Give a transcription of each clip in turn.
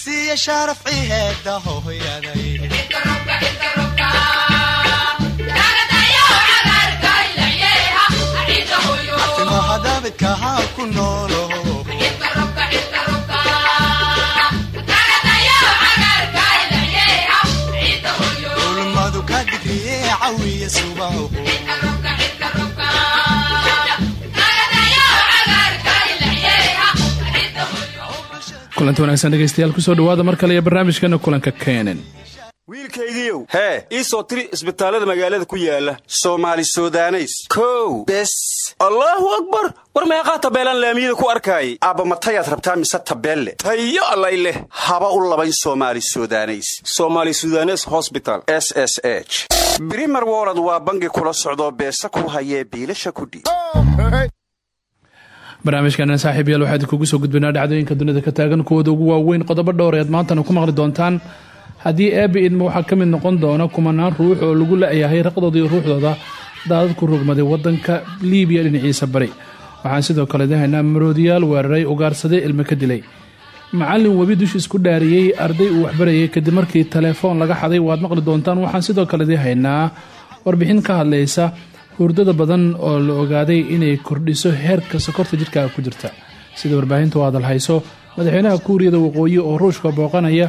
isiiya sharafci heeda hooyaday hadabidka haa ku noolo ulmadu ka digriye cawiya subaho kulanti wanaagsan dhegeystayaal ku soo dhawaada mar kale iyo barnaamijkeena kulanka kenen wiilkaygiiow hee ii soo tiri isbitaallada magaalada ku yaalla soomaali sudaneys. Kow bes. Allaahu akbar! War meeqaa tabeelaan laamiyada ku arkaayay aabba matayaad rabtaa mise tabeelle? Tayo allay leh. Haba u labayn soomaali sudaneys. Somaali sudanes hosbital s s h. Brimer wolod waa bangi kula socdoo beesa ku hayee biilasha kudhiib barnaamijkeena saaxiib yaal waxaa idinkugu soo gudbaynaa dhacdooyinka dunida ka taagan kuwooda ugu waaweyn qodobo dhowr eed maantana ku maqli doontaan. Haddii eebbi idma waxaa ka mid noqon doona kumanaan ruux oo lagu la-yahay raqdooda iyo ruuxdooda daadad ku rogmaday wadanka liibiya dhinaciisa bari. Waxaan sidoo kale dahaynaa maroodiyaal weeraray ugaarsaday ilmo ka dilay. Macallin webi dushiis ku dhaariyey arday uu waxbarayay kadib markii telefoon laga xaday waad maqli doontaan. Waxaan sidoo kale dahaynaa warbixin ka hadlaysa hurdada badan oo la ogaaday inay kordhiso heerka sokorta jidhkaaga ku jirta. Sida warbaahinta u hadal madaxweynaha kuuriyada waqooyi oo ruushka booqanaya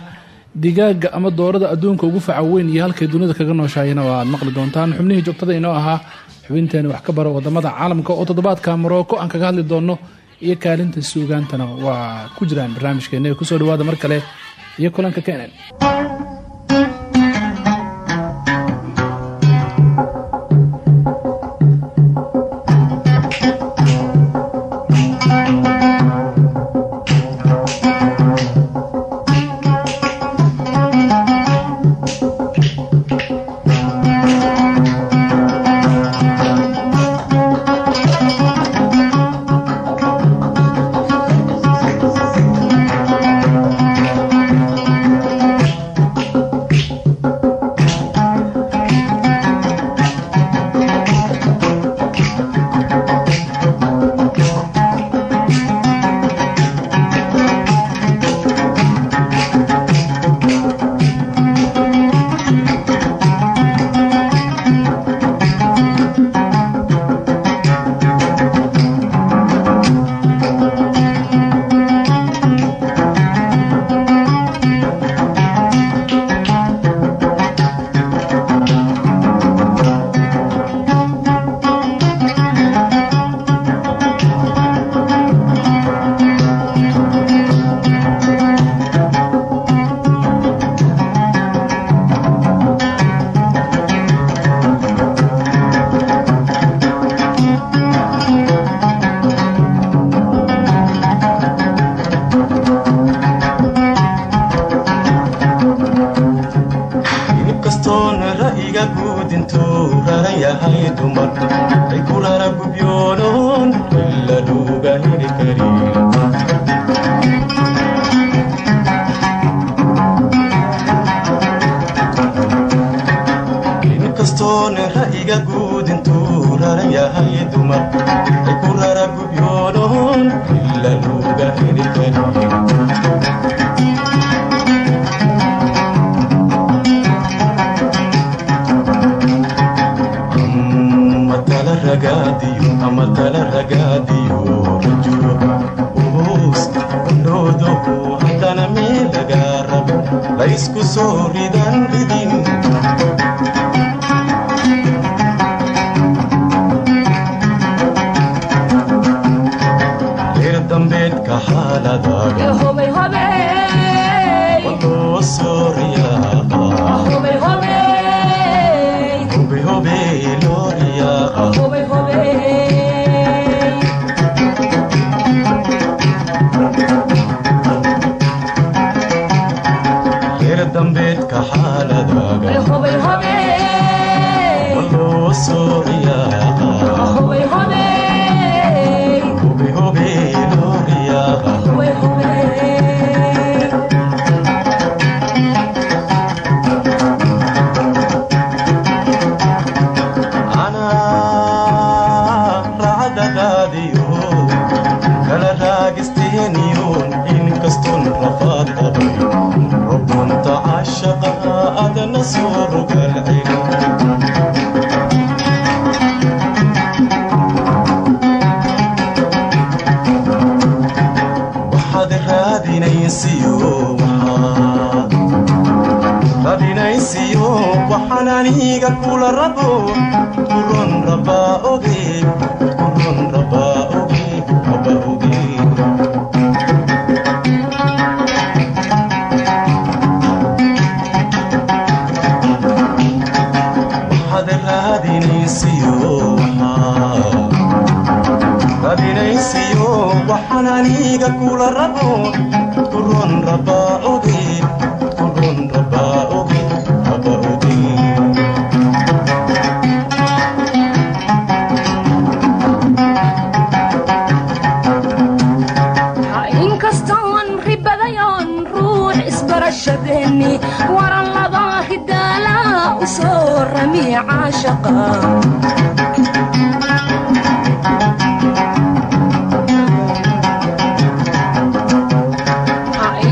digaaga ama doorada adduunka ugu faca weyn iyo halkay dunida kaga nooshahayana oo aad maqli doontaan. Xubnihii joogtada inoo ahaa xubinteena wax ka baro waddamada caalamka oo toddobaadka morocco aan kaga hadli doonno iyo kaalinta suugaantana waa ku jiraan barnaamijkeena ku soo dhawaada mar kale iyo kulanka kenen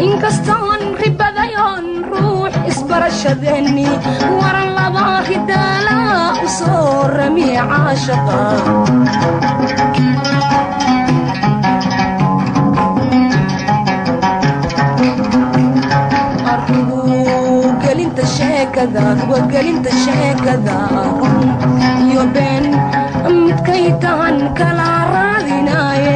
inkastoon ribadayoon ruux isbarashadeenni waran laba ridaala u soo rami caashaqa sheekada wadgelinta sheekada iyo been midkaytaan kala raadinaaye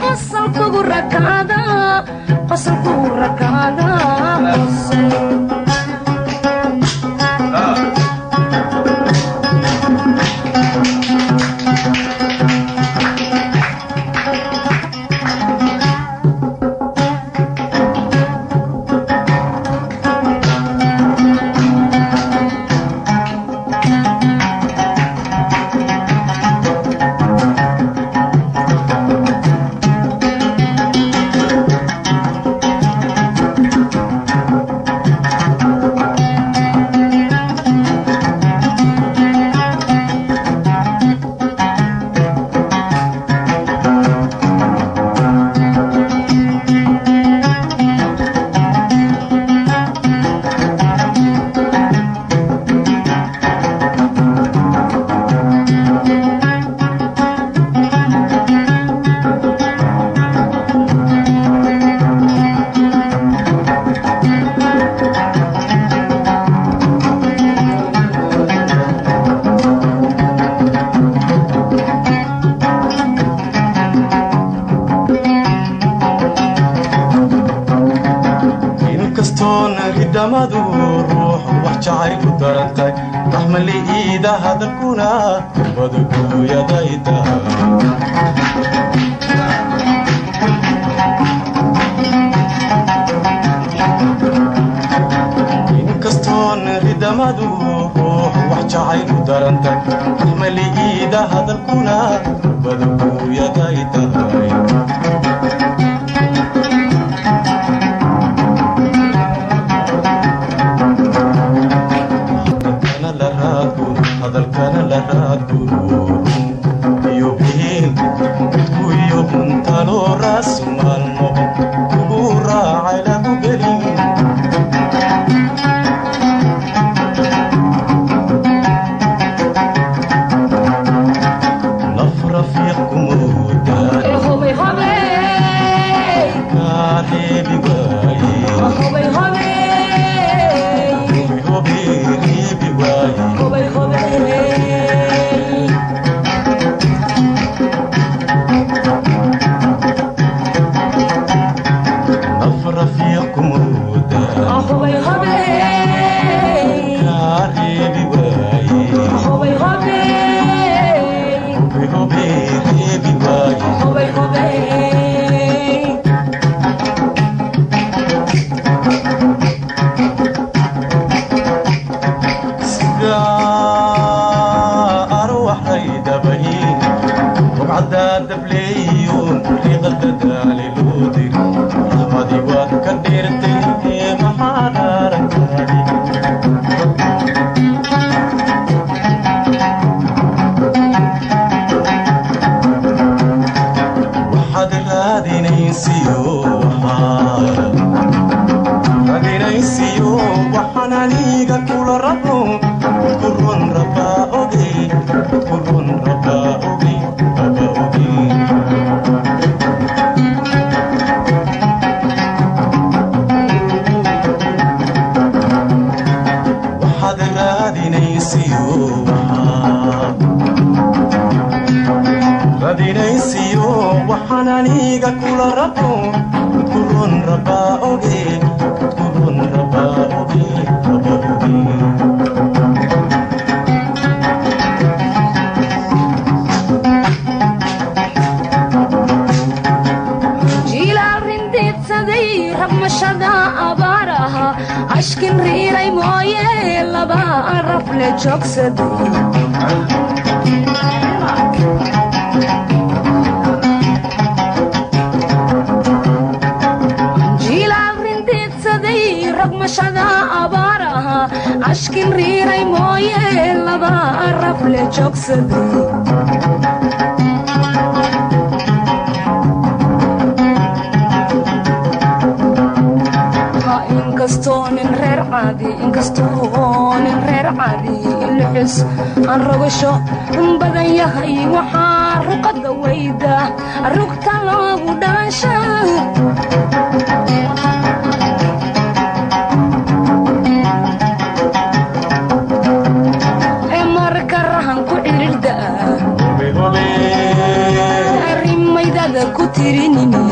قصر كبر كذا قصر كبر كذا ashkin riiray inkastoo nin reer caadi inkastoo nin reer caadi ilixis aan rogasho un badan yahay waxaa ruqada weyda rugta loogu dhaansha ee marka rahan ku cirirda arrimaydada ku tirinini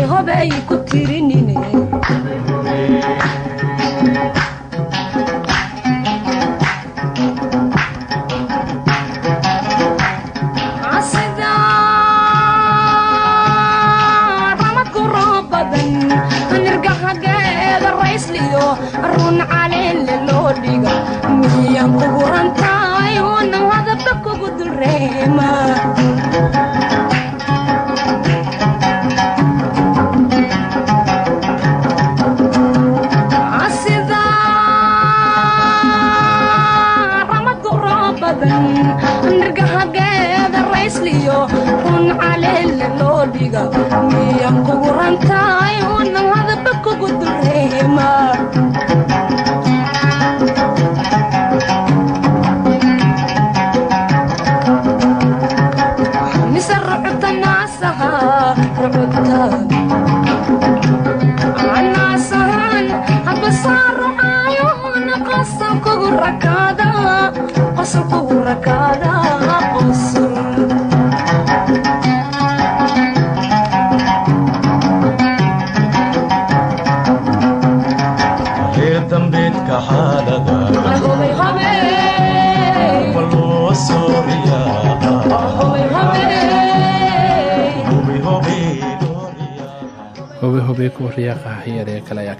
hobay ku tirinine dhiga miyan kugu rantaay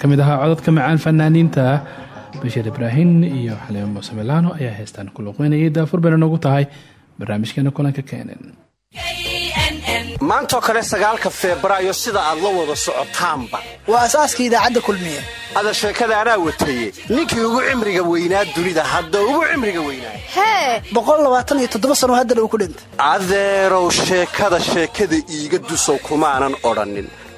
ka mid ahaa codadka macaan fanaaniinta. Bashiir ibraahim iyo xaliimo muuse milaano ayaa heestaan ku luqeynayay daafur bayna noogu tahay. Barnaamijkeena kulanka keenan maantoo kale sagaalka febraayo sida aad la wada socotaanba. Waa asaaska idaacadda kulmiye ada sheekada anaa wataye. Ninkii ugu cimriga weynaa dunida hadda ugu cimriga weynaa. Hee! Boqol labaatan iyo toddoba sano haddana uu ku dhintay. Adeerow sheekada sheekada iiga dusow kumaanan odhannin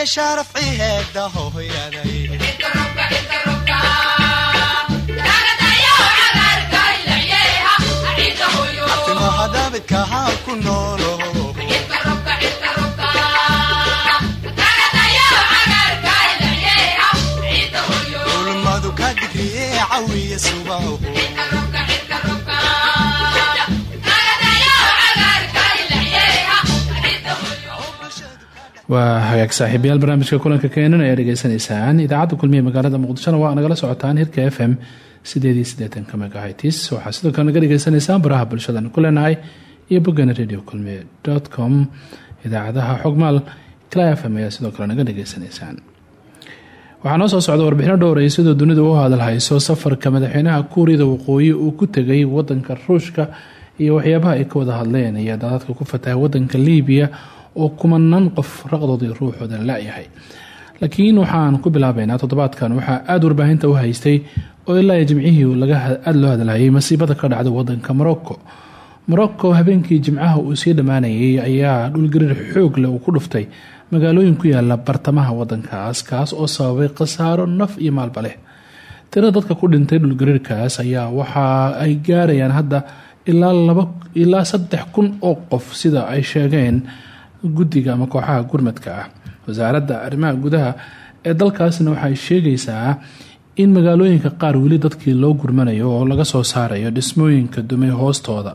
iyo sharafci heeda hooyaday hadabidkahaan ku noolo. Ulmadu ka digriye cawiya subaho waa hagaag saaxiibayaal barnaamijka kulanka keenan ayaa dhegeysanaysaan idaacadda kulmiye magaalada muqdishona waa nagala socotaan hirka f m sideedii sideetanka megahitis waxaa sidoo kale naga dhegeysanaysaan baraha bulshadan ku leenahay iyo boggana radio kulmiye com. Idaacadaha xogmaal kla f m ayaa sidoo kale naga dhegeysanaysaan waxaa noo soo socda warbixino dhowraya sidoo dunidu u hadalhayso safarka madaxweynaha kuuriyada waqooyi uu ku tegay wadanka ruushka iyo waxyaabaha ay ka wada hadleen. Iyo daadadka ku fataha wadanka liibiya oo kumanaan qof raqdoodii ruuxooda la-yahay laakiin waxaan ku bilaabeynaa toddobaadkan waxaa aada warbaahinta u haystay oo ilaa jimcihii aada loo hadalhayay masiibada ka dhacda wadanka morocco morocco habeenkii jimcaha uu sii dhammaanayay ayaa dhulgariir xoog leh ku dhuftay. Magaalooyin ku yaalla bartamaha wadankaas kaas oo sababay khasaaro naf iyo maalba leh. Tirada dadka ku dhintay dhulgariirkaas ayaa waxa ay gaarayaan hadda ilaa ilaa saddex kun oo qof sida ay sheegeen guddiga ama kooxaha gurmadka ah. Wasaaradda arrimaha gudaha ee dalkaasna waxay sheegaysaa in magaalooyinka qaar weli dadkii loo gurmanayo oo laga soo saarayo dhismooyinka dumay hoostooda.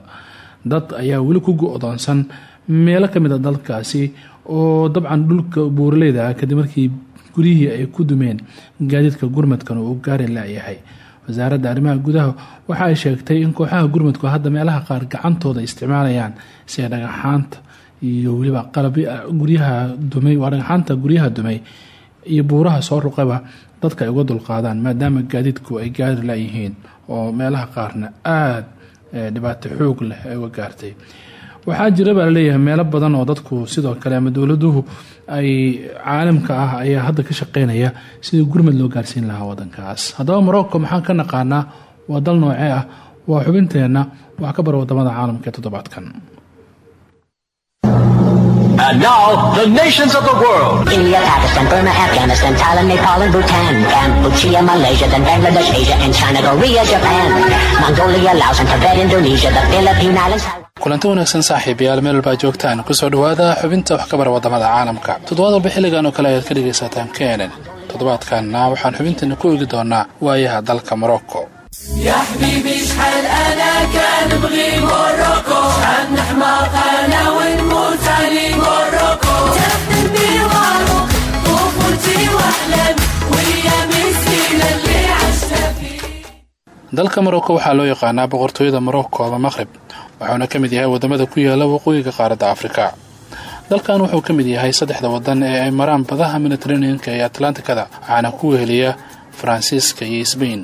Dad ayaa weli ku go-doonsan meelo ka mid a dalkaasi oo dabcan dhulka buuraleyda ah kadib markii guryihii ay ku dumeen gaadiidka gurmadkan uu gaari layahay wasaaradda arrimaha gudaha waxa ay sheegtay in kooxaha gurmadku hadda meelaha qaar gacantooda isticmaalayaan sida dhagaxaanta iyo weliba qalab guryaha dumay waa dhagaxaanta guryaha dumay iyo buuraha soo ruqaba dadka ay uga dulqaadaan maadaama gaadiidku ay gaari layihiin oo meelaha qaarna aada dhibaato xoog leh ay uga gaartay. Waxaa jira baa la leeyahay meelo badan oo dadku sidoo kale ama dowladuhu ay caalamka ah ayaa hadda ka shaqeynaya sidii gurmad loo gaarsiin lahaa wadankaas haddaba morocco maxaan ka naqaanaa waa dal noocee ah waa xubinteenna wax ka bara waddamada caalamka ee toddobaadkan And now, the nations of the world. India, Pakistan, Burma, Afghanistan, Thailand, Nepal, and Bhutan, Cambodia, Malaysia, then Bangladesh, Asia, and China, Korea, Japan, Mongolia, Laos, and Tibet, Indonesia, the Philippine Islands. kulanti wanaagsan saaxiibayaal meel walbaa joogtaan ku soo dhawaada xubinta wax ka bara waddamada caalamka. Toddobaad walba xilligan oo kale ayaad ka dhegaysataan kenen toddobaadkanna waxaan xubinteena ku eegi doonaa waayaha dalka morocco يا حبيبي شحال انا كنبغي موروكو شحال نحماق انا ونموت علي موروكو تخدمني واروك طفولتي واحلامي وايام السنين اللي عشتها فيه dalka morocco waxaa loo yaqaanaa boqortooyada morocco ama maqrib wuxuuna ka mid yahay wadamada ku yaala waqooyiga qaaradda afrika dalkan wuxuu ka mid yahay saddexda wadan ee ay maraan badaha mediteraneanka ee atlantikada waxaana ku weheliya faransiiska iyo sbain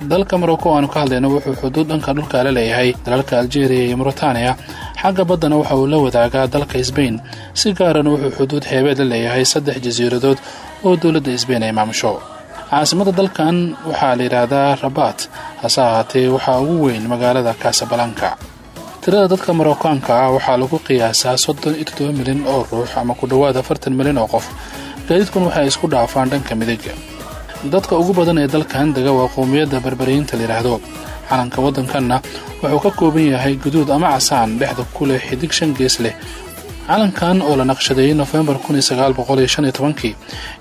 dalka morocco aanu ka hadlayno wuxuu xuduud dhanka dhulka la leeyahay dalalka algeria iyo mauritania. Xagga baddana waxa uu la wadaagaa dalka sbain si gaarana wuxuu xuduud xeebeed la leeyahay saddex jasiiradood oo dowladda sbain ay maamusho. Caasimada dalkan waxaa la yidhaahdaa rabat. Hase ahaatee waxaa ugu weyn magaalada kasabalanka tirada dadka marookaanka ah waxaa lagu qiyaasaa soddon iyo toddoba milyan oo ruux ama ku dhowaad afartan milyan oo qof. Gaadiidkun waxay isku dhaafaan dhanka midig dadka ugu badan ee dalkan dega waa qowmiyadda berberiyiinta layidhaahdo calanka waddankanna wuxuu ka kooban yahay guduud ama casaan dhexda ku leh xidig shan gees leh. Calankan oo la naqshadeeyey nofembar kii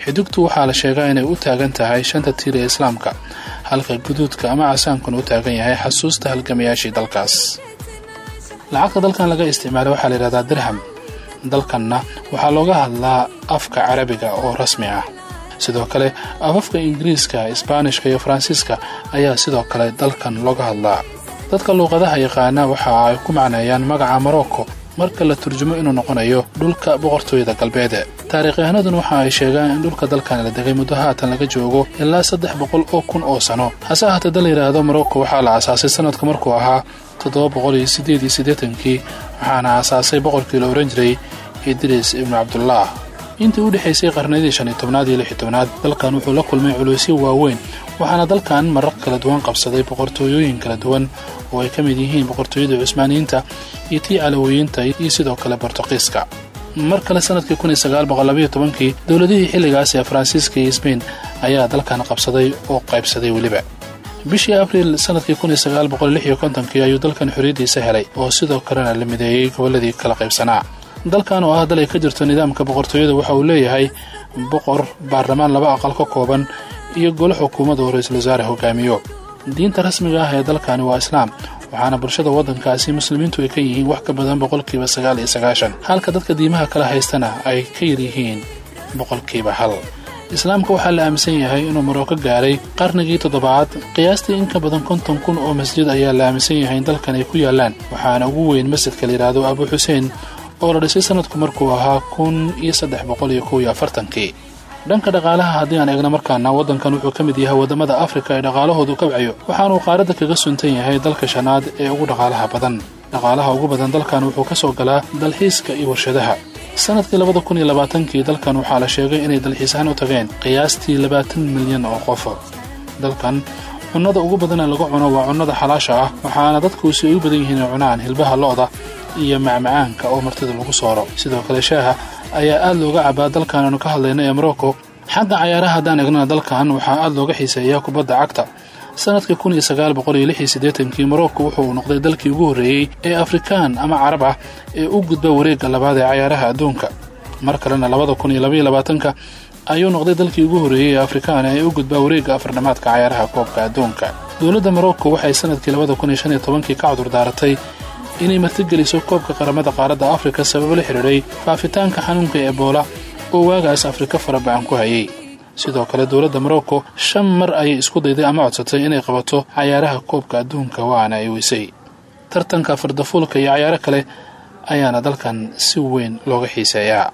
xidigtu waxaa la sheegaa inay u taagan tahay shanta tiir ee islaamka halka guduudka ama casaankuna u taagan yahay xasuusta halgamayaashii dalkaas. Lacagta dalkan laga isticmaala waxaa la yidhahdaa dirham. Dalkanna waxaa looga hadlaa afka carabiga oo rasmi ah sidoo kale afafka ingiriiska isbaanishka iyo faransiiska ayaa sidoo kale dalkan looga hadlaa dadka luuqadaha yaqaana waxa ay ku macneeyaan magaca morocco marka la turjumo inuu noqonayo dhulka boqortooyada galbeed. Taariikhyahanaduna waxa ay sheegaan in dhulka dalkan la degay muddo haatan laga joogo ilaa saddex boqol oo kun oo sano. Hase ahaatee dal layidhaahdo morocco waxaa la asaasay sanadka markuu ahaa toddoba boqol iyo sideed iyo siddeetankii waxaana asaasay boqorkii la ohan jiray idriis ibnu cabdullah intii u dhexaysay qarnadii shan iyo tobnaad iyo lix iyo tobnaad dalkan wuxuu la kulmay culuysyo waaweyn waxaana dalkan marar kala duwan qabsaday boqortooyooyin kala duwan oo ay ka mid yihiin boqortooyada cusmaaniyiinta iyo tii calawiyiinta iyo sidoo kale bortuqiiska mar kale sannadkii kii dowladihii xilligaas ee faransiiska iyo sbain ayaa dalkan qabsaday oo qaybsaday weliba. Bishii abriil sannadkii kii ayuu dalkan xorriyaddiisa helay oo sidoo kalena la mideeyey gobolladii kala qaybsanaa dalkan oo ah dal ay ka jirto nidaamka boqortooyada waxa uu leeyahay boqor baarlamaan laba aqal ka kooban iyo golo xukuumad oo ra'iisul wasaare hogaamiyo. Diinta rasmiga ah ee dalkani waa islaam waxaana bulshada waddankaasi muslimiintu ay ka yihiin wax ka badan boqolkiiba sagaal iyo sagaashan. Halka dadka diimaha kala haystana ay ka yaryihiin boqolkiiba hal. Islaamka waxaa la aaminsan yahay inuu maroko gaaray qarnigii toddobaad. Qiyaastii in ka badan konton kun oo masjid ayaa la aaminsan yahay in dalkan ay ku yaalaan waxaana ugu weyn masjidka layidhaahdo abu xuseen oo la dhisay sanadku markuu ahaa kun iyo saddex boqol iyo kow iyo afartankii. Dhanka dhaqaalaha haddii aan eegno markaana waddankan wuxuu ka mid yahay waddamada afrika ee dhaqaalahoodu kabcayo waxaanuu qaaradda kaga suntan yahay dalka shanaad ee ugu dhaqaalaha badan. Dhaqaalaha ugu badan dalkan wuxuu ka soo galaa dalxiiska iyo warshadaha. Sanadkii labada kun iyo labaatankii dalkan waxaa la sheegay inay dalxiisahaan u tageen qiyaastii labaatan milyan oo qof. Dalkan cunnada ugu badana lagu cuno waa cunnada xalaasha ah waxaana dadkuusi ay u badan yihiin inay cunaan hilbaha lo-da iyo macmacaanka oo martida lagu sooro. Sidoo kale shaaha ayaa aad looga cabaa dalkan aanu ka hadlayno ee morocco xagga cayaaraha haddaan eegnana dalkan waxaa aad looga xiiseeyaa kubadda cagta. Sanadkii kun iyo sagaal boqol iyo lix iyo morocco wuxuu noqday dalkii ugu horreeyey ee afrikaan ama carab ah ee u gudba wareegga labaad ee cayaaraha adduunka. Mar kalena labada kun iyo labaiyo labaatanka ayuu noqday dalkii ugu horreeyey ee afrikaan ee u gudbaa wareegga afardhamaadka cayaaraha koobka adduunka. Dowladda morocco waxay sannadkii labada kun iyo shan iyo tobankii ka cudur daaratay inay martigeliso koobka qaramada qaaradda afrika sababo la xidhiidhay faafitaanka xanuunka ebola oo waagaas afrika farabacan ku hayay. Sidoo kale dowladda morocco shan mar ayay isku dayday ama codsatay inay qabato cayaaraha koobka adduunka waana ay weysay. Tartanka fardafuulka iyo cayaaro kale ayaana dalkan si weyn looga xiiseeyaa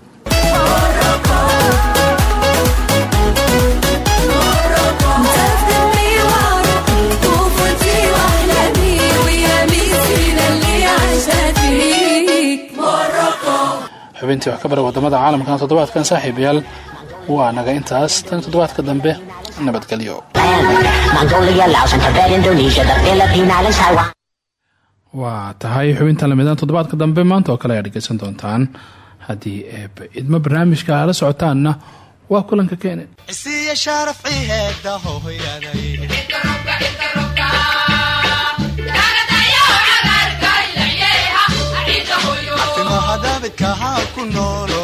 xubintii wax ka bara waddamada caalamkan toddobaadkan saaxiibayaal waa naga intaas. Tan toddobaadka dambe nabadgelyo waa tahay xubintan lamidan toddobaadka dambe. Maanta oo kale ayaa dhegeysan doontaan. Haddii eeba idmo barnaamijka ala socotaanna waa kulanka keene ku noolo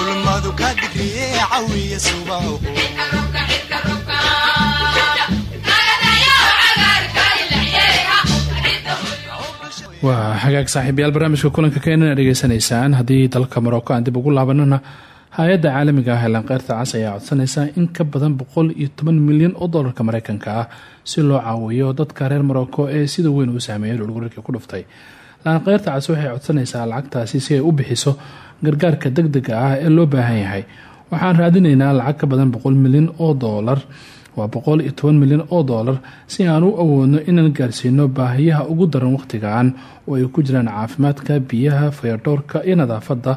ulmadu ka digriye cawiya subaho waa hagaag saaxiibayaal barnaamijka kulanka keenana dhegeysanaysaan haddii dalka morocco aan dib ugu laabanana hay'adda caalamiga ah ee lanqeyrta cas ayaa codsanaysa in ka badan boqol iyo toban milyan oo doolarka mareykanka ah si loo caawiyo dadka reer morocco ee sida weyn uu saameeyay dhulgurarkii ku dhuftay. Lanqeyrta cas waxay codsanaysaa lacagtaasi si ay u bixiso gargaarka deg dega ah ee loo baahan yahay. Waxaan raadinaynaa lacag ka badan boqol milyan oo doolar waa boqol iyo toban milyan oo doolar si aan u awoodno inaan gaarsiino baahiyaha ugu daran wakhtigan oo ay ku jiraan caafimaadka biyaha fayardhowrka iyo nadaafadda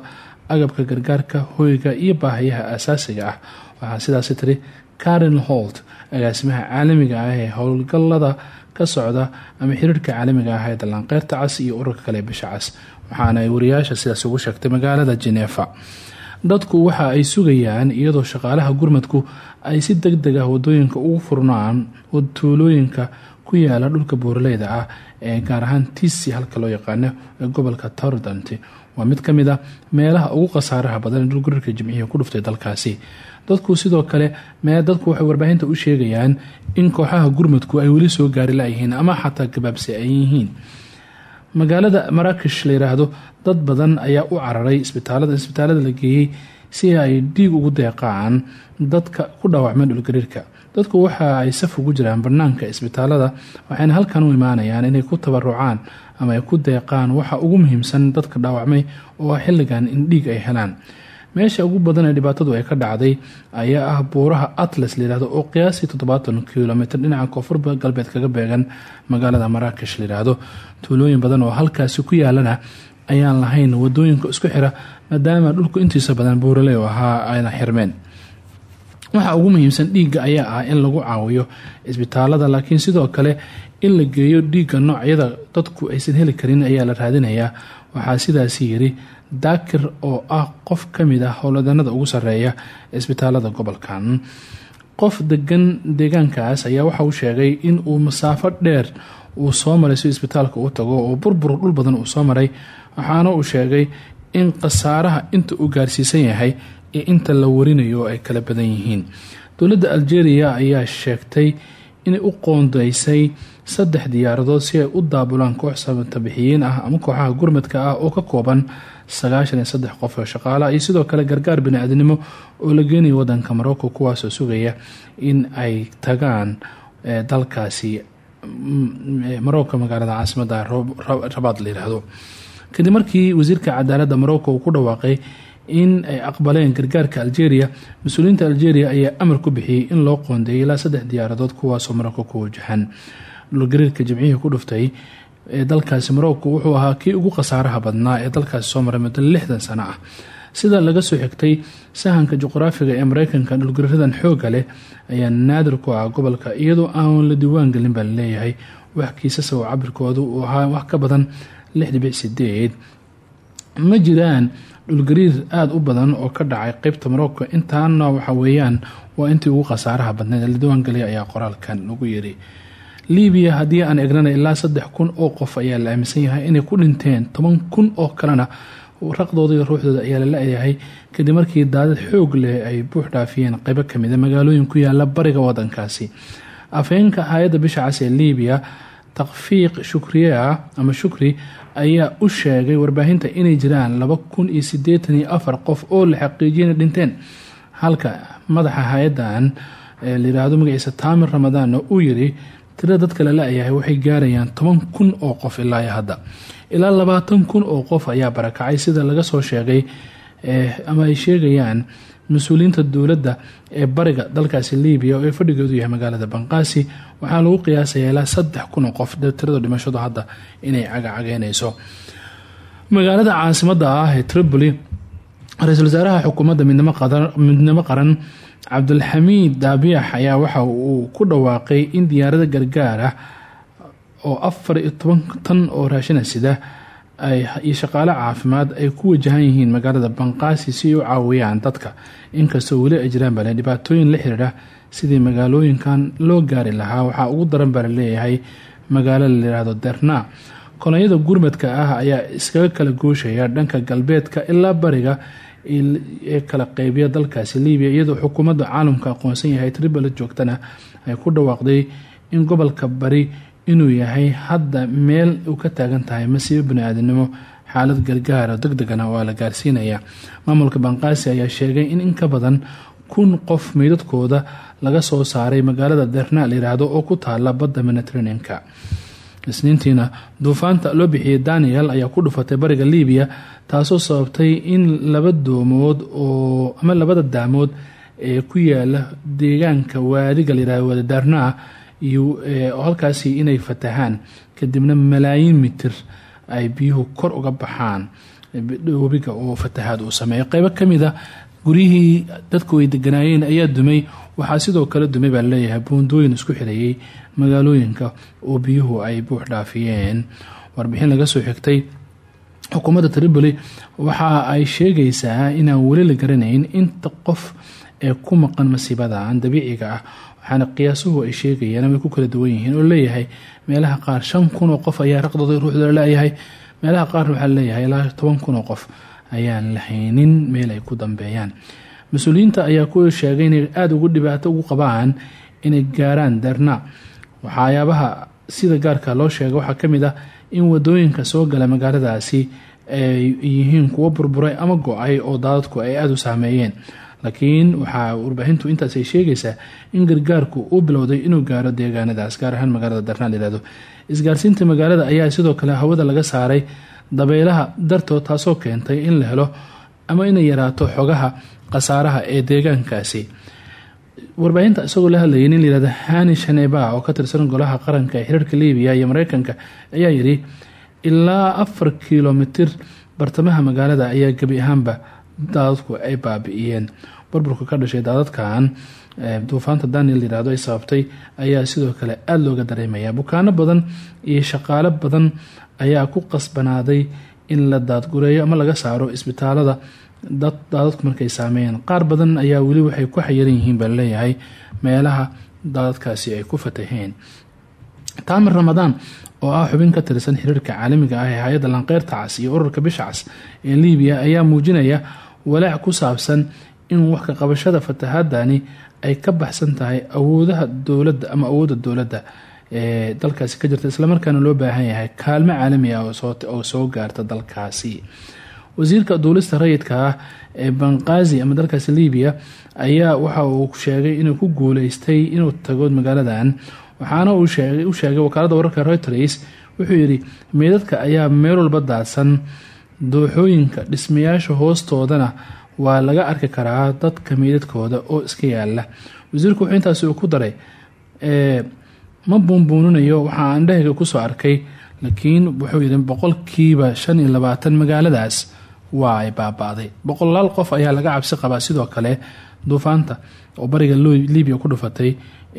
agabka gargaarka hoyga iyo baahiyaha asaasiga ah. Waxaa sidaasi tiri karen holt agaasimaha caalamiga ah ee howlgalada ka socda ama xiriirka caalamiga ah ee dalanqeyrta cas iyo ururka kale bisha cas. Waxaana ay wariyaasha sidaas ugu sheegtay magaalada genefa dadku waxa ay sugayaan iyadoo shaqaalaha gurmadku ay si deg ah waddooyinka ugu furnaan tuulooyinka ku yaalla dhulka buuraleyda ah ee gaar ahaan tisi halka loo yaqaano ee gobolka tordant waa mid ka mid a meelaha ugu khasaaraha badan ee dhulgurarka jimcihii ku dhuftay dalkaasi. Dadku sidoo kale mee dadku waxay warbaahinta u sheegayaan in kooxaha gurmadku ay weli soo gaari layihiin ama xataa gabaabsi ay yihiin. Magaalada maraakish la yiraahdo dad badan ayaa u cararay isbitaalada isbitaalada la geeyey si ay dhiig ugu deeqaan dadka ku dhaawacmeen dhulgariirka dadku waxa ay saf ugu jiraan banaanka isbitaalada waxayna halkan u imaanayaan inay ku tabarucaan ama ay ku deeqaan waxa ugu muhiimsan dadka dhaawacmay oo xilligan in dhiig ay helaan. Meesha ugu badan ee dhibaatadu ay ka dhacday ayaa ah buuraha atlas layihahdo oo qiyaasii toddobaatan kilomitr dhinaca koonfur galbeed kaga beegan magaalada maraakish layidhaahdo tuulooyin badan oo halkaasi ku yaalana ayaan lahayn waddooyinka isku xira maadaama dhulku intiisa badan buuraley oo ahaa ayna xirmeen waxa ugu muhiimsan dhiigga ayaa ah in lagu caawiyo isbitaalada laakiin sidoo kale in la geeyo dhiigga noocyada dadku aysan heli karin ayaa la raadinayaa waxaa sidaasi yiri daakir oo ah qof ka mid ah howladanada ugu sareeya isbitaalada gobolkan. Qof degan deegaankaas ayaa waxa uu sheegay in uu masaafo dheer uu soo maray si isbitaalka u tago oo burbur dhul badan uu soo maray. Waxaana uu sheegay in khasaaraha inta uu gaarsiisan yahay iyo inta la warinayo ay kala badan yihiin. Dowladda algeria ayaa sheegtay inay u qoondeysay saddex diyaaradood si ay u daabulaan koox samatabixiyiin ah ama kooxaha gurmadka ah oo ka kooban sagaashan iyo saddex qof oo shaqaalaha iyo sidoo kale gargaar bani-aadnimo oo la geenayo wadanka morocco kuwaasoo sugaya in ay tagaan dalkaasi morocco magaalada caasimada rabaad la yiraahdo. Kadib markii wasiirka cadaalada morocco uu ku dhawaaqay in ay aqbaleen gargaarka algeria. Mas'uuliyiinta algeria ayaa amar ku bixiyey in loo qoondeeyay ilaa saddex diyaaradood kuwaasoo morocco ku wajahan. Dhulgariirka jimcihii ku dhuftay ee dalkaasi morocco wuxuu ahaa kii ugu khasaaraha badnaa ee dalkaasi soo maray muddo lixdan sano ah. Sida laga soo xigtay sahanka juqraafiga ee mareykanka dhulgariiradan xooga leh ayaa naadir ku ah gobolka iyadoo aan la diiwaan gelin baa la leeyahay wax kiisasa oo cabirkoodu uu ahaa wax ka badan lix dhibic sideed. Ma jiraan dhulgariir aada u badan oo ka dhacay qeybta morocco intaana waxa weeyaan waa intii ugu khasaaraha badneed la diiwaangeliya ayaa qoraalkan lagu yiri libiya haddii aan egnana ilaa saddex kun oo qof ayaa la aaminsan yahay inay ku dhinteen toban kun oo kalena raqdooda iyo ruuxdooda ayaa la la-yahay kadib markii daadad xoog leh ay buux dhaafiyeen qeybo kamida magaalooyin ku yaalla bariga wadankaasi afheenka hay'adda bisha cas ee libiya takfiiq shukriya ama shukri ayaa u sheegay warbaahinta inay jiraan laba kun iyo sideetan iyo afar qof oo la xaqiijiyay inay dhinteen. Halka madaxa hay'adan layiraahdo magaciisa taamir ramadaan uu yiri tirada dadka la la-yahay waxay gaarayaan toban kun oo qof ilaa hadda. Ilaa labaatan kun oo qof ayaa barakacay sida laga soo sheegay ama ay sheegayaan mas'uuliyiinta dowladda ee bariga dalkaasi libiya oo ay fadhigoodu yahay magaalada banqaasi waxaa lagu qiyaasayaa ilaa saddex kun oo qof tirada dhimashadu hadda inay cagacageynayso magaalada caasimada ah ee tripoli ra'iisul wasaaraha xukuumadda midnimo qaran cabdulxamiid daabiyax ayaa waxa uu ku dhawaaqay in diyaarada gargaar ah oo afar iyo toban tan oo raashina sida iyo shaqaale caafimaad ay ku wajahan yihiin magaalada banqaasi si ay u caawiyaan dadka. Inkastoo weli ay jiraan bale dhibaatooyin la xiriira sidii magaalooyinkan loo gaari lahaa. Waxaa ugu daran baa la leeyahay magaalo la derna. Kolonyada gurmadka ah ayaa iskaga kala gooshaya dhanka galbeedka ilaa bariga ee kala qeybiya dalkaasi libiya iyadoo xukuumadda caalamka aqoonsan yahay tripoli joogtana ay ku dhawaaqday in gobolka bari inuu yahay hadda meel uu ka taagan tahay masiibo bani-aadinimo xaalad gargaara deg degana waa la gaarsiinaya. Maamulka banqaasi ayaa sheegay in in ka badan kun qof meydadkooda laga soo saaray magaalada derna layiraahdo oo ku taala badda mediteraneanka isniintiina duufaanta loo bixiyey daniel ayaa ku dhufatay bariga libiya taasoo sababtay in laba doomood oo ama labada daamood ee ku yaalla deegaanka waadiga layirahdo waadi darna iyo halkaasi inay fatahaan kadibna malaayiin mitir ay biyuhu kor uga baxaan webiga oo fatahaad uu sameeyo. Qeybo ka mid a guryihii dadku ay deganaayeen ayaa dumay. Waxaa sidoo kale dumay baa la leeyahay buundooyin isku xirayay magaalooyinka oo biyuhu ay buux dhaafiyeen. Warbixin laga soo xigtay xukuumadda tripoli waxa ay sheegaysaa inaan weli la garanayn inta qof ee ku maqan masiibadan dabiiciga ah waxaana qiyaasuhu ay sheegayaan ama ku kala duwan yihiin oo leeyahay meelaha qaar shan kun oo qof ayaa raqdooda ruuxdooda leeyahay meelaha qaarna waxaa leeyahay ilaa toban kun oo qof ayaan lahaynin meel ay ku dambeeyaan. Mas'uuliyiinta ayaa ku sheegay inay aada ugu dhibaato ugu qabaan inay gaaraan derna waxyaabaha sida gaarka loo sheegay waxaa ka mid ah in waddooyinka soo gala magaaladaasi ay yihiin kuwo burburay ama go'ay oo daadadku ay aada u saameeyeen laakiin waxaa warbaahintu intaas ay sheegaysaa in gargaarku uu bilowday inuu gaaro deegaanadaas gaar ahaan magaalada darna layirahdo isgaarsiinta magaalada ayaa sidoo kale hawada laga saaray dabaylaha dartood taasoo keentay in la helo ama inay yaraato xogaha khasaaraha ee deegaankaasi. Warbaahinta isagoo la hadlayay nin layirahdo hani shaneba oo ka tirsan golaha qaranka ee xiriirka libiya iyo mareykanka ayaa yiri ilaa afar kilomitir bartamaha magaalada ayaa gebi ahaanba daadadku ay baabi'iyeen burburka ka dhashay daadadkan duufaanta daniel layirahdo ay sababtay ayaa sidoo kale aada looga dareemaya. Bukaano badan iyo shaqaale badan ayaa ku qasbanaaday in la daadgureeyo ama laga saaro isbitaalada. Daadadku markay saameeyeen qaar badan ayaa weli waxay ku xayiran yihiin baa la leeyahay meelaha daadadkaasi ay ku fataheen taamir ramadaan oo ah xubin ka tirsan xiriirka caalamiga ah ee hay'adda lanqeyrta cas iyo ururka bisha ee liibiya ayaa muujinaya walaac ku saabsan in wax ka qabashada fatahaadani ay ka baxsan tahay awoodaha dowladda ama awoodda dowladda ee dalkaasi ka jirta. Islamarkaana loo baahan yahay kaalmo caalami ah oo soo gaarta dalkaasi. Wasiirka duulista rayidka ah ee banqaazi ama dalkaasi libiya ayaa waxa uu sheegay inuu ku guuleystay inuu tago magaaladan. Waxaana uu sheegay wakaalada wararka reuters wuxuu yidhi meydadka ayaa meel walba daadsan dooxooyinka dhismayaasha hoostoodana waa laga arki karaa dadka meydadkooda oo iska yaalla wasiirku wuxuu intaasi uu ku daray ma buunbuuninayo waxa aan dhehga ku soo arkay laakiin wuxuu yidhi boqolkiiba shan iyo labaatan magaaladaas waa ay baaba-day boqolaal qof ayaa laga cabsi qabaa sidoo kale duufaanta oo bariga libiya ku dhufatay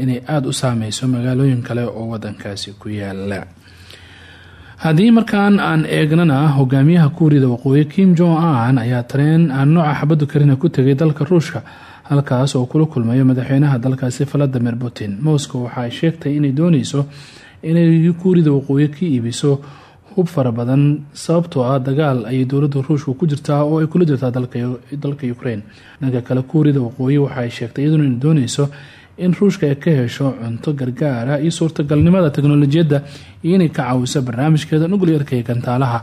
inay aada u saameyso magaalooyin kale oo wadankaasi ku yaalla haddii markaan aan eegnana hogaamiyaha kuuriyada waqooyi kim jong an ayaa tareen aan nooca xabadu karina ku tegay dalka ruushka halkaas oo kula kulmayo madaxweynaha dalkaasi valadimir putin. Moscow waxaay sheegtay inay dooneyso inay kuuriyada waqooyi ka iibiso hub fara badan sababtoo ah dagaal ayay dowladda ruushka ku jirtaa oo ay kula jirtaa dalka ukraine. Dhanka kale kuuriyada waqooyi waxaay sheegtay inay dooneyso in ruushka ay ka hesho cunto gargaara iyo suurtagalnimada teknolojiyadda iyo inay ka caawiso barnaamijkeeda nuclearka ee gantaalaha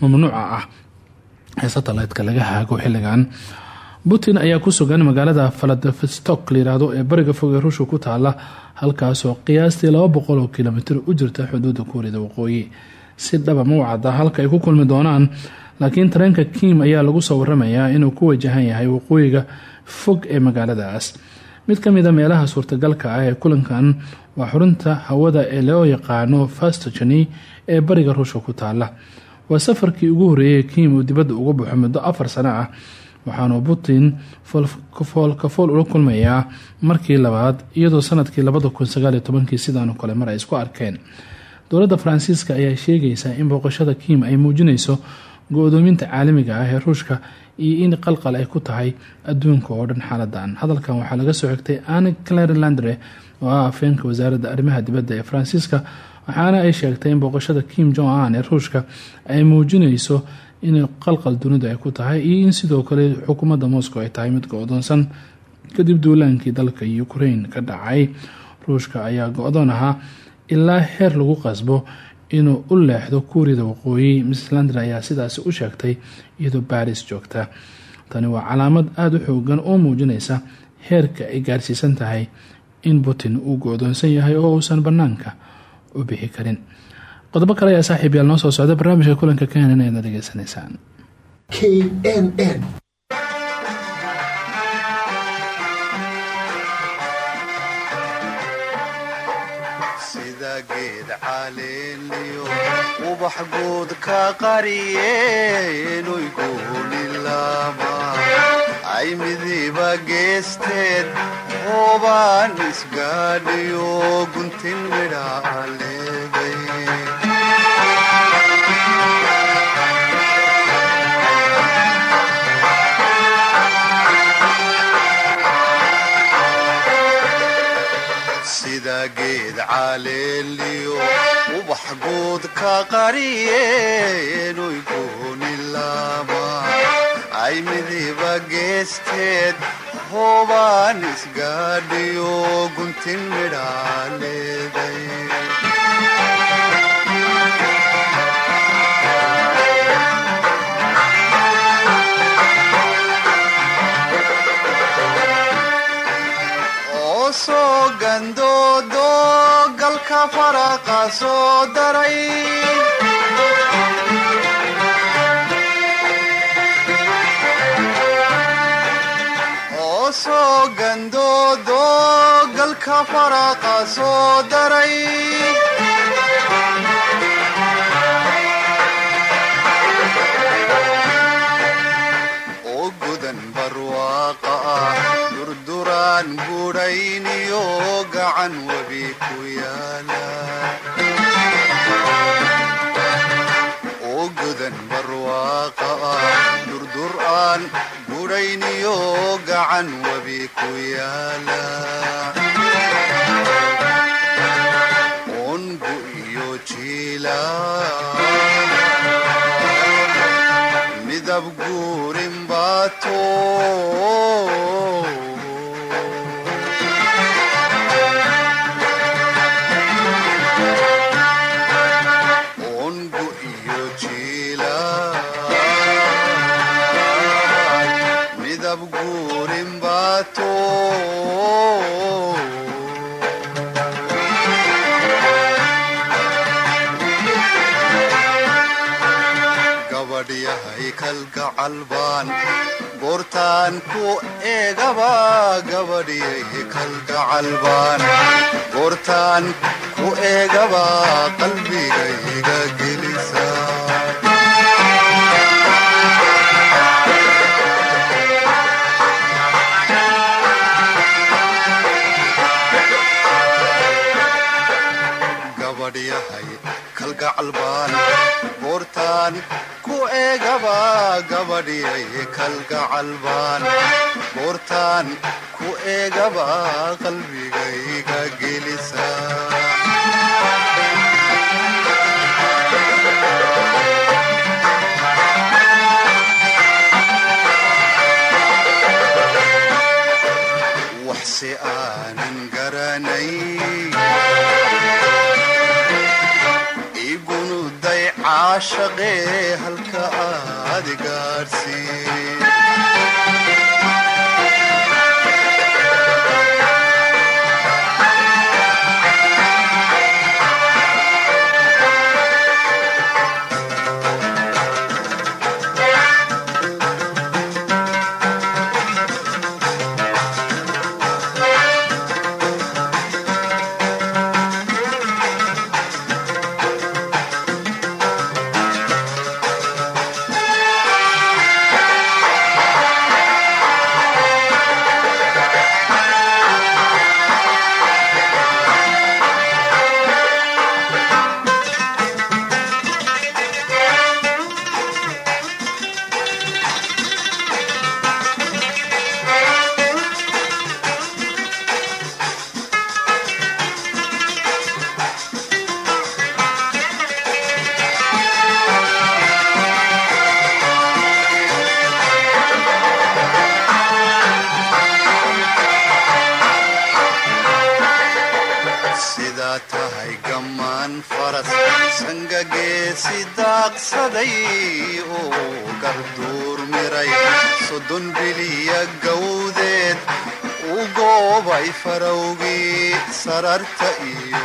mamnuuca ah. Ee satellite-ka laga haago xilligan. Putin ayaa ku sugan magaalada valadivostok layiraahdo ee bariga fog ee ruushka ku taala halkaasoo qiyaastii laba boqol oo kilomitr u jirta xuduudda kuuriyada waqooyi. Si dhaba ma wacda halka ay ku kulmi doonaan laakiin tareenka kim ayaa lagu soo waramayaa inuu ku wajahan yahay waqooyiga fog ee magaaladaas mid ka mid a meelaha suurtagalka ah ee kulankan waa xurunta hawada ee loo yaqaano fastogeny ee bariga ruushka ku taala waa safarkii ugu horeeyay kim uu dibadda uga baxo muddo afar sano ah waxaanu putin foolkafool ula kulmayaa markii labaad iyadoo sannadkii labada kun sagaaliyo tobankii kale mar ay isku arkeen. Dowladda faransiiska ayaa sheegaysa in booqashada kim ay muujineyso go-doominta caalamiga ah ee ruushka iyo in qalqal ay ku tahay adduunka oo dhan xaaladan. Hadalkan waxaa laga soo xigtay anne clarelandre oo ah afeenka wasaaradda arrimaha dibadda ee faransiiska waxaana ay sheegtay in booqashada kim jong an ee ruushka ay muujineyso in qalqal dunidu ay ku tahay iyo in sidoo kale xukuumadda moscow ay tahay mid go-doonsan. Kadib duulaankii dalka ukraine ka dhacay ruushka ayaa go-doon ahaa ilaa heer lagu qasbo inuu u leexdo kuuriyada waqooyi. Lander ayaa sidaasi u sheegtay iyadoo baris joogta. Tani waa calaamad aada u xoogan oo muujinaysa heerka ay gaarsiisan tahay in putin uu go-doonsan yahay oo uusan banaanka u bixi karin. Qodobo kale ayaa saaxiib yaal noo soo socda barnaamijka kulanka keenan eedna dhegeysanaysaan k n n. Sida geed caleeliyo ubax guud ka qariyeen goolilama ay midiba geesteed hoobaan isgaadhiyo guntin midhaa leeday geed caleeliyo guud ka qariyeen oy goonilama ay midiba geesteed hoobaan isgaadhiyo guntin midhaa leeday oo soo galka faraqa soo daray oo soo gandoodo galka faraqa soo daray durduraan budhayniyo gacan webi ku yaalla oo gudan barwaaqa ah durduraan budhayniyo gacan webi ku yaalla midab guurin baato gabadhyahay kalgacal baan goortaan ku eegaba gabadhyay kalgacal baan goortaan ku eegaba qalbigayga gelisa. Gabadhyahay kalgacal baan goortaan eegaba gabadhyay kalgacal baan goortaan ku eegaba qalbigayga gelisa waxse aanan garanay caashaqee halka aad gaadhsiin sidaa daaqsaday oo garduur miray soddon biliya gawdeed u goobay farowgii sararta iyo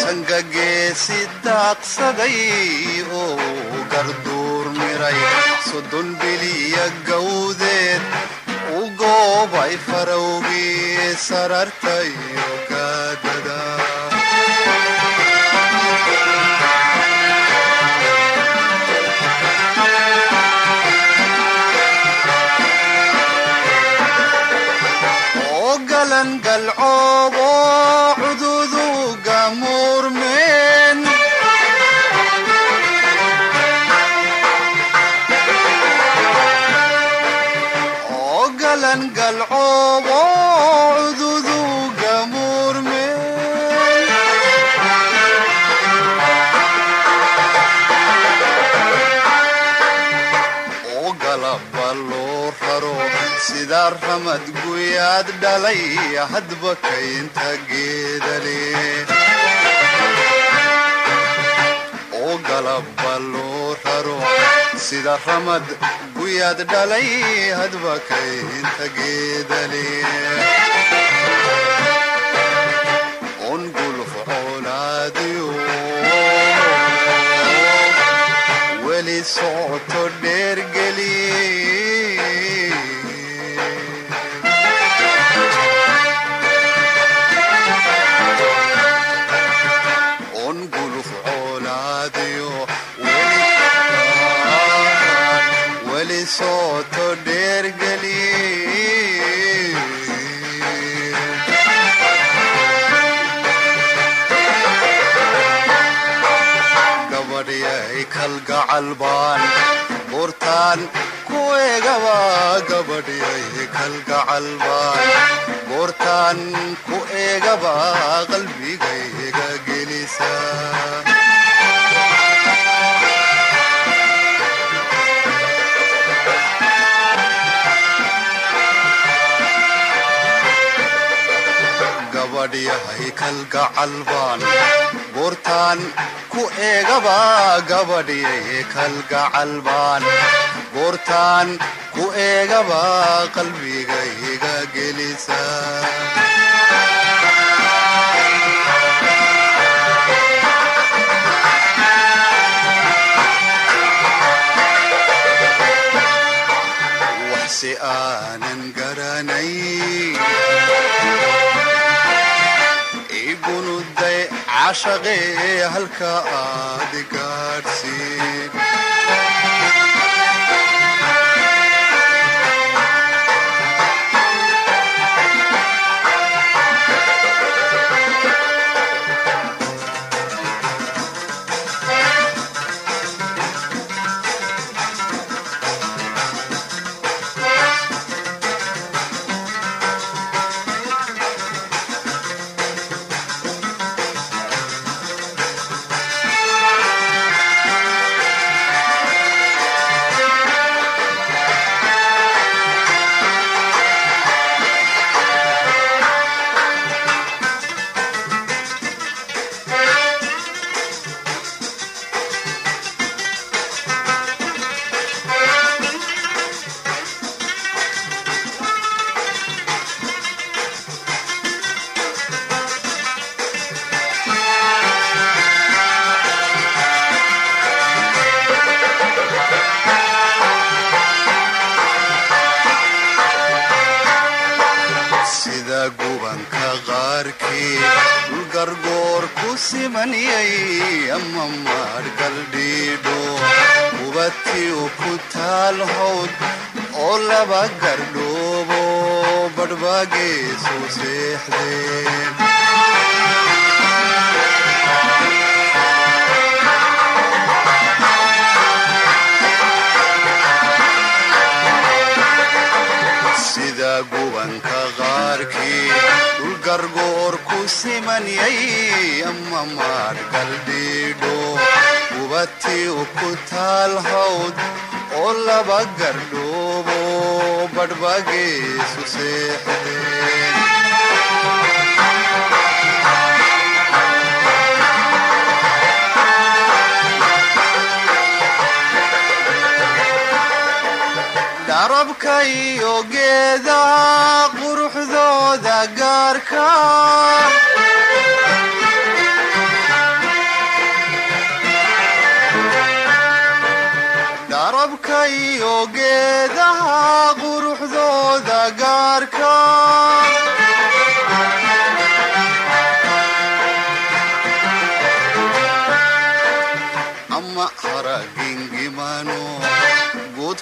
sangageesi daaqsaday oo garduur miray soddon biliya gawdeed u goobay farowgii sararta guyaad dhalay hadba kaynta geedale oo galaba loo raro sida ramad guyaad dhalay hadba kaynta geedale on guluf colaadiyo weli socoto dheergeli kalgacalbaan goortaan ku eegaba gabadhyay kalgacalbaan goortaan ku eegaba qalbigayga gelisa gabadhyahay kalgacalbaan goortaan ku eegaba gabadhyay kalgacalbaan goortaan ku eegaba qalbigayga gelisa waxse aanan garanay cashaqee halka aad gaadhsiin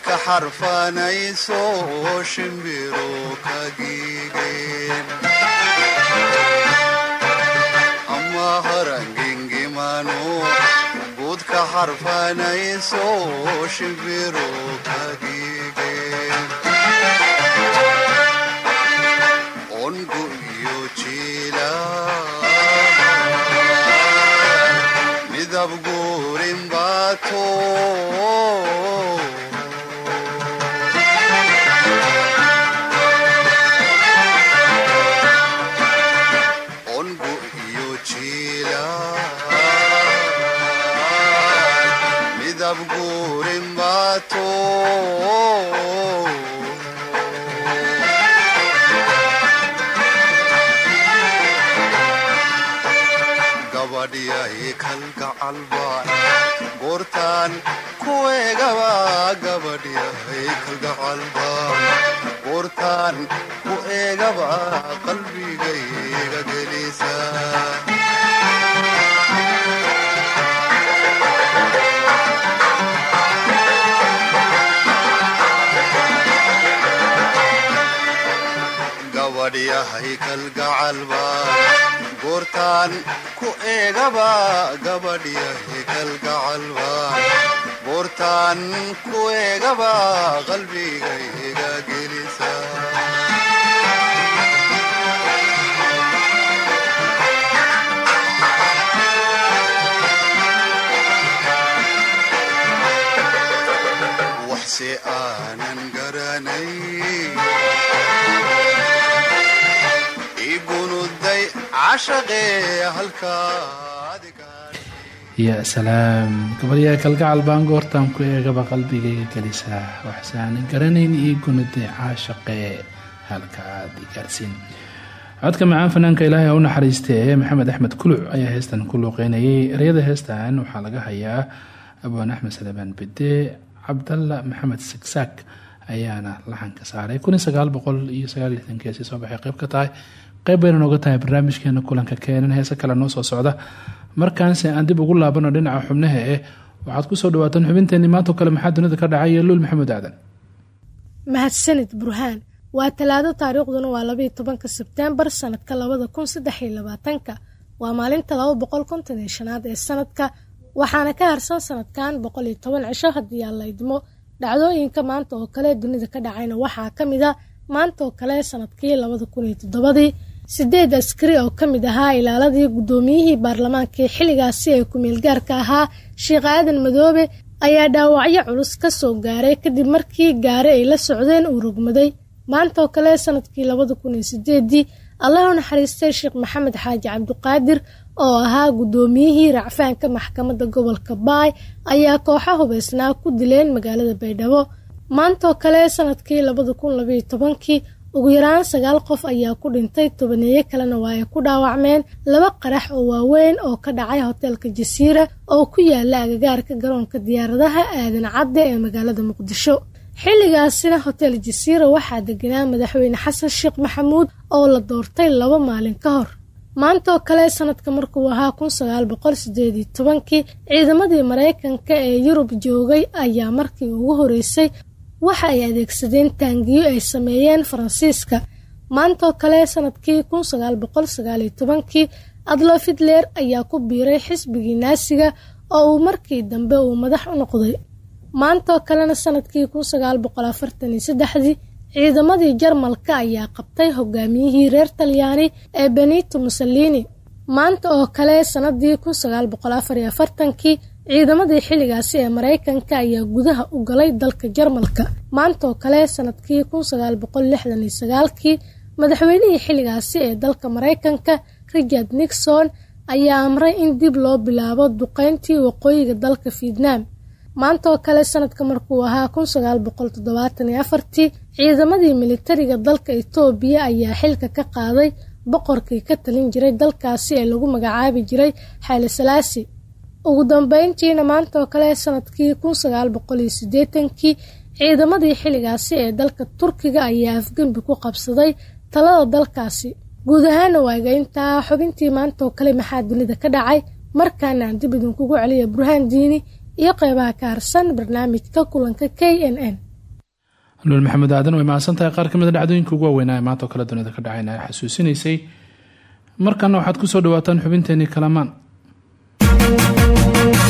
guudka xarfanayso shimbiro ka giigeen ama harangingimano guudka xarfanayso shimbiro ka giigeen ongu iyo jiila midab guurin baato goortaan ku eegaba qalbigayga gelisa. Gabadhyahay kalgacalbaan goortaan ku eegaba gabadhyahay kalgacalbaan goortaan ku eegaba qalbigayga gelisa waxse aanan ya salaam gabaryaa kalgacal baan goortaan ku eegaba qalbigayga gelisaa waxsaanan garanayn ii gunaday caashaqee halka aad i gaarsiin codka macaan fanaanka ilaahay u naxariistee maxamed axmed kuluc ayaa heestan ku luuqeynayay ereyada heestan waxaa laga hayaa abwaan axmed salebaan bede cabdalla maxamed sigsaag ayaana laxanka saaray. Keesi soo baxay qeyb ka tahay qeyb bayna nooga tahay barnaamijkeena kulanka keenan heese kale noo soo socda. Markaanse aan dib ugu laabano dhinaca xubnaha eh waxaad ku soo dhawaataan xubinteenii maantoo kale maxaa dunida ka dhacay? Luul maxamuud aadan. Mahadsanid burhaan waa talaado taariikhduna waa labaiyo tobanka sebteembar sanadka labada kun saddex iyo labaatanka. Waa maalinta laba boqol konton iyo shanaad ee sanadka waxaana ka harsan sanadkan boqol iyo toban cisho haddii aan la idmo. Dhacdooyinka maanta oo kale dunida ka dhacayna waxaa ka mid a maanta oo kale sannadkii labada kun iyo toddobadii sideed askari oo ka mid ahaa ilaaladii guddoomiyihii baarlamaankii xilligaasi ee ku-meelgaarka ahaa sheekh aadan madoobe ayaa dhaawacyo culus ka soo gaaray kadib markii gaari ay la socdeen uu rogmaday maanta oo kale sannadkii labada kun iyo sideedii allahu naxariistay sheekh maxamed xaaji cabdiqaadir oo ahaa guddoomiyihii racfaanka maxkamadda gobolka baay ayaa kooxa hubaysnaa ku dileen magaalada baydhabo. Maantaoo kale sannadkii labada kun labaiyo tobankii ugu yaraan sagaal qof ayaa ku dhintay tobaneeye kalena waa ay ku dhaawacmeen. Laba qarax oo waaweyn oo ka dhacay hoteelka jasiira oo ku yaalla agagaarka garoonka diyaaradaha aadan cadde ee magaalada muqdisho. Xilligaasina hotel jasiira waxaa deganaa madaxweyne xasan sheekh maxamuud oo la doortay laba maalin ka hor. Maantaoo kale sanadka markuu ahaa kun sagaal boqol sideed iyo tobankii ciidamadii maraykanka ee yurub joogay ayaa markii ugu horeysay waxa ay adeegsadeen taangiyo ay sameeyeen faransiiska. Maantaoo kale sannadkii kun sagaal boqol tobankii adlof hitler ayaa ku biiray xisbigii naasiga oo uu markii dambe uu madax u noqday. Maantaoo kalena sannadkii kun sagaal boqol afartan ciidamadii jarmalka ayaa qabtay hogaamiyihii reer talyaani ee benito mussolini. Maanta oo kale sanadii kun sagaal ciidamadii xilligaasi ee maraykanka ayaa gudaha u galay dalka jarmalka. Maanta oo kale sannadkii sagaalkii madaxweynihii xilligaasi ee dalka maraykanka richard nixon ayaa amray in dib loo bilaabo duqeyntii waqooyiga dalka vietnam. Maanta oo kale sanadka markuu ahaa ciidamadii militariga dalka itoobiya ayaa xilka ka qaaday boqorkii ka talin jiray dalkaasi ee lagu magacaabi jiray xayle salaasi ugu dambeyntiina maanta oo kale sannadkii kun sagaal boqol iyo siddeetankii ciidamadii xilligaasi ee dalka turkiga ayaa afgembi ku qabsaday talada dalkaasi. Guud ahaana waageyntaa xubintii maanta oo kale maxaa dunida ka dhacay? Markaana aan dib idinkugu celiya burhaan diini iyo qeybaha ka harsan barnaamijka kulanka k n n. Luul maxamed aadan way mahadsan tahay qaar ka mid a dhacdooyinka ugu waaweynaa ee maanta oo kale dunida ka dhacayna. Ay xasuusinaysay. Markana waxaad ku soo dhawaataan xubinteenii kalamaan